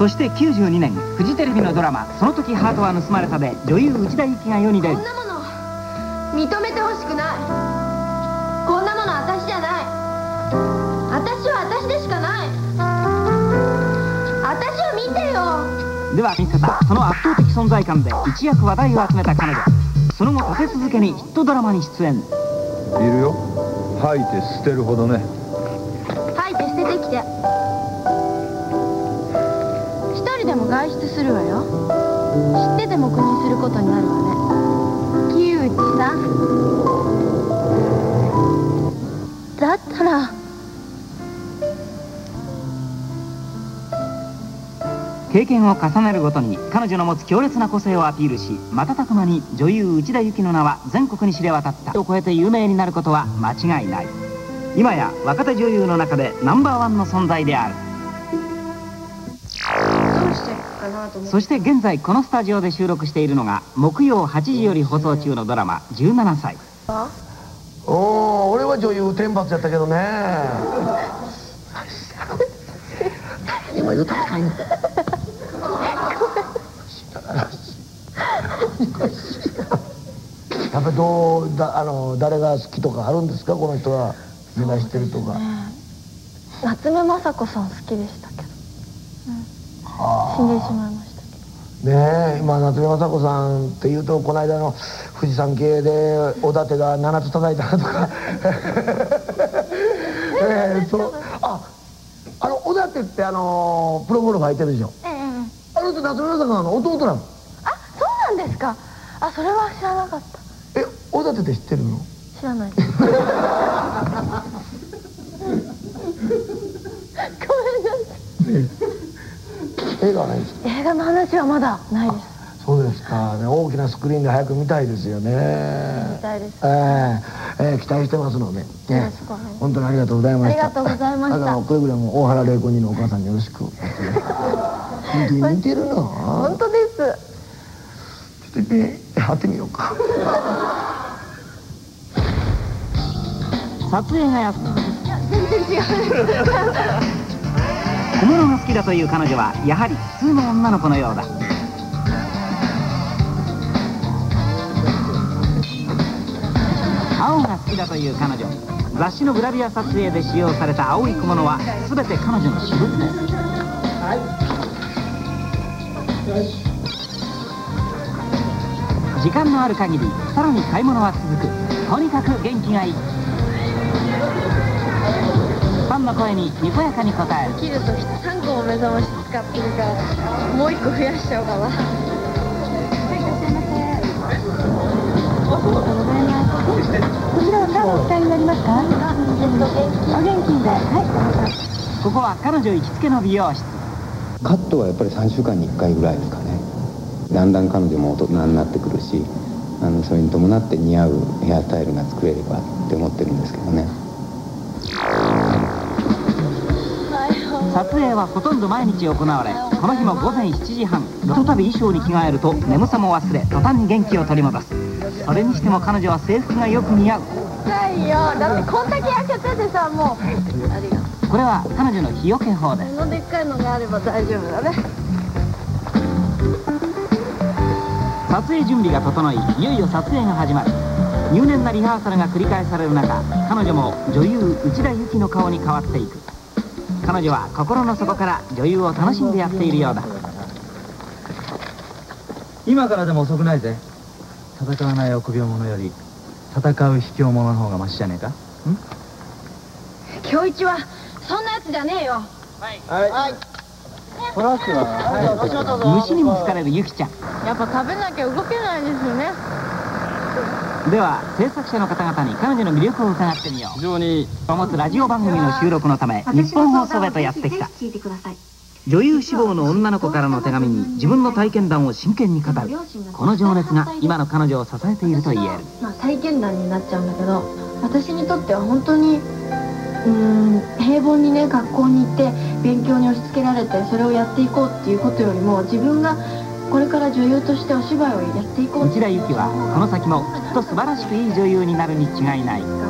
そして92年フジテレビのドラマ「その時ハートは盗まれた」で女優内田有紀が世に出る。こんなもの認めてほしくない。こんなもの私じゃない。私は私でしかない。私を見てよ。では見せたその圧倒的存在感で一躍話題を集めた彼女。その後立て続けにヒットドラマに出演。いるよ。吐いて捨てるほどね。吐いて捨ててきてでも外出するわよ。知ってても国することになるわね。木内さん。だったら。経験を重ねるごとに彼女の持つ強烈な個性をアピールし瞬く間に女優内田有紀の名は全国に知れ渡った。を超えて有名になることは間違いない。今や若手女優の中でナンバーワンの存在である。そして現在このスタジオで収録しているのが木曜8時より放送中のドラマ「17歳。おお俺は女優天罰やったけどね。今言うたことないねやっぱりどうだあの誰が好きとかあるんですか？この人は。目指してるとか、夏目雅子さん好きでしたけど、は死んでしまいましたけど。ねえ今夏目雅子さんっていうとこの間の富士山系でおだてが7つ叩いたとか。ええそう。ああのおだてってあのプロゴルファーいてるでしょ？ええ。あの人夏目雅子さんの弟なの？あそうなんですか。あそれは知らなかった。えおだてって知ってるの？知らない 映画はないんです映画の話はまだないです。そうですか、ね、大きなスクリーンで早く見たいですよね。見たいです。ええええ期待してますので、ねよろしくお願いします。本当にありがとうございました。ありがとうございました。あのくれぐれも大原玲子にのお母さんによろしく。似て似てるな本当です。ちょっとね貼ってみようか。撮影がや全然違う小物が好きだという彼女はやはり普通の女の子のようだ。青が好きだという彼女雑誌のグラビア撮影で使用された青い小物は全て彼女の私物です。時間のある限りさらに買い物は続く。とにかく元気がいい。ンの声ににこやかに応える。切るとき3個も目覚まし使ってるからもう1個増やしちゃおうかな。こちらはお使いになりますか？お元気で。はいここは彼女行きつけの美容室。カットはやっぱり3週間に1回ぐらいですかね。だんだん彼女も大人になってくるしあのそれに伴って似合うヘアスタイルが作れればって思ってるんですけどね撮影はほとんど毎日行われこの日も午前7時半ひとたび衣装に着替えると眠さも忘れ途端に元気を取り戻す。それにしても彼女は制服がよく似合う。ないよ。だってこんだけ焼けててさもう。ありがとうこれは彼女の日よけ法です。このでっかいのがあれば大丈夫だね。撮影準備が整いいよいよ撮影が始まる。入念なリハーサルが繰り返される中彼女も女優内田有紀の顔に変わっていく彼女は心の底から女優を楽しんでやっているようだ。今からでも遅くないぜ。戦わない臆病者より戦う卑怯者の方がマシじゃねえか？今日一はそんなやつじゃねえよ。トラックは。虫にも好かれるゆきちゃん。やっぱ食べなきゃ動けないですよねでは制作者の方々に彼女の魅力を伺ってみよう。非常にを持つラジオ番組の収録のため日本放送へとやってきた。女優志望の女の子からの手紙に自分の体験談を真剣に語る。この情熱が今の彼女を支えていると言える。まあ体験談になっちゃうんだけど私にとっては本当にうーん平凡にね学校に行って勉強に押し付けられてそれをやっていこうっていうことよりも自分がこれから女優としてお芝居をやっていこう。内田有紀はこの先もきっと素晴らしくいい女優になるに違いない。